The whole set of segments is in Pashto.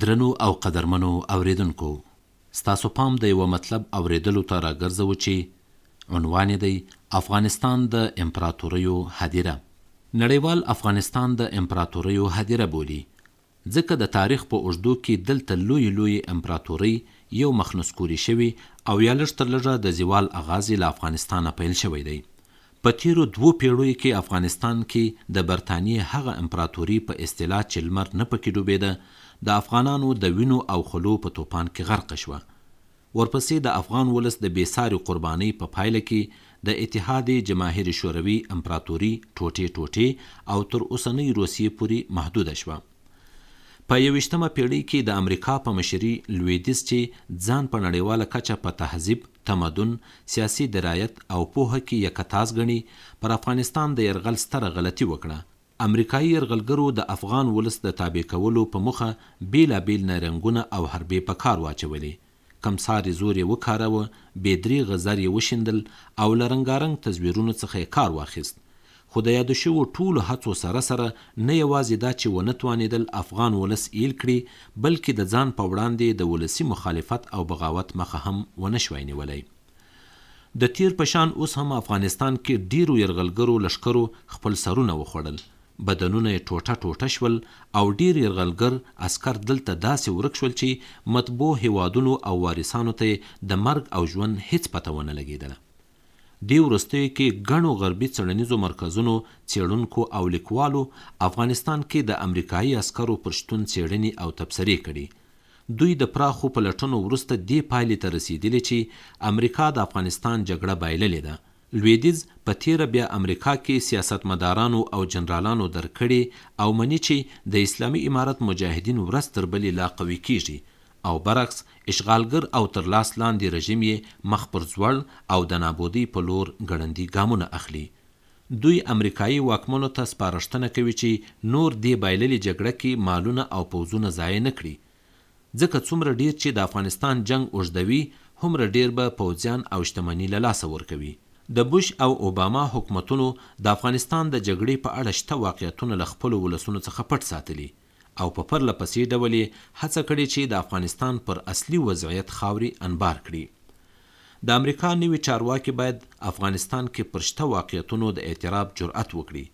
درنو او قدرمنو اورېدونکو! ستاسو پام د یوه مطلب اورېدلو ته راګرځوو چې عنوان یې دی، افغانستان د امپراتوریو هدیره. نړیوال افغانستان د امپراتوریو هدیره بولي، ځکه د تاریخ په اوږدو کې دلته لویې لویې امپراتورۍ یو مخ نسکورې شوي او یا لږ تر لږه د زوال اغاز یې له افغانستانه پیل شوی دی. په تېرو دوو پېړیو کې افغانستان کې د برتانیې هغه امپراتوري په اصطلاح چې لمر نه پکې ډوبېده، د افغانانو د وینو او خولو په توپان کې غرقه شوه. ورپسې د افغان ولس د بې ساري قربانۍ په پایله کې د اتحاد جماهیر شوروي امپراتوري ټوټې ټوټې او تر اوسنۍ روسیې پورې محدوده شوه. په یوویشتمه پېړۍ کې د امریکا په مشري لوېدیځ چې ځان په نړیواله کچه په تهذیب، تمدن، سیاسي درایت او پوهه کې یکتاز ګڼي، پر افغانستان د یرغل ستره غلطي وکړه. امریکايي یرغلګرو د افغان ولس د تابع کولو په موخه بېلابېل نیرنګونه او حربې په کار واچولې. کمسارې زور یې وکاراوه، بې دریغه زر یې وشیندل او له رنګارنګ تزویرونو څخه یې کار واخیست. خو د یادو شوو ټولو هڅو سره سره نه یوازې دا چې ونه توانیدل افغان ولس ایل کړي، بلکې د ځان په وړاندې یې د ولسي مخالفت او بغاوت مخه هم ونه شوای نیولای. د تیر په شان اوس هم افغانستان کې ډیرو یرغلګرو لښکرو خپل سرونه وخوړل، بدنونه یې ټوټه ټوټه شول او ډېر یرغلګر عسکر دلته داسې ورک شول چې مطبوع هېوادونو او وارثانو ته یې د مرګ او ژوند هېڅ پته ونه لګېدله. دې وروستیو کې ګڼو غربي څېړنیزو مرکزونو، څېړونکو او لیکوالو افغانستان کې د امریکایي عسکرو پر شتون څېړنې او تبصرې کړي. دوی د پراخو پلټنو وروسته دې پایلې ته رسېدلي چې امریکا د افغانستان جګړه بایللې ده لوېدیځ په تېره بیا امریکا کې سیاستمدارانو او جنرالانو درک کړې او مني چې د اسلامي امارت مجاهدین ورځ تر بلې لا قوي کېږي او برعکس اشغالګر او تر لاس لاندې رژیم یې مخ پر ځوړ او د نابودۍ په لور ګړندي ګامونه اخلي. دوی امریکايي واکمنو ته سپارښتنه کوي چې نور دې بایللې جګړه کې مالونه او پوځونه ضایع نه کړي ځکه څومره ډیر چی د افغانستان جنګ اوږدوی هومره ډیر به پوځیان او شتمنی له لاسه ورکوی. د بوش او اوباما حکومتونو د افغانستان د جګړی په اړه شته واقعیتونه له خپلو ولسونو څخه پټ ساتلی او په پرله پسی ډول یی هڅه کړی چی د افغانستان پر اصلی وضعیت خاوری انبار کړی. د امریکا نوی چارواکی باید افغانستان کی پر شته واقعیتونو د اعتراف جرئت وکړی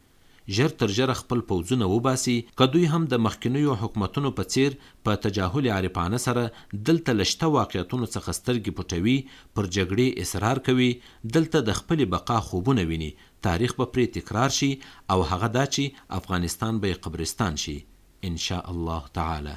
ژر تر ژره خپل پوځونه وباسي که دوی هم د مخکینیو حکومتونو په څېر په تجاهل عارفانه سره دلته له شته واقعیتونو څخه سترګې پټوي، پر جګړې اصرار کوي، دلته د خپلې بقا خوبونه ویني، تاریخ به پرې تکرار شي او هغه دا چې افغانستان به یې قبرستان شي، ان شاء الله تعالی.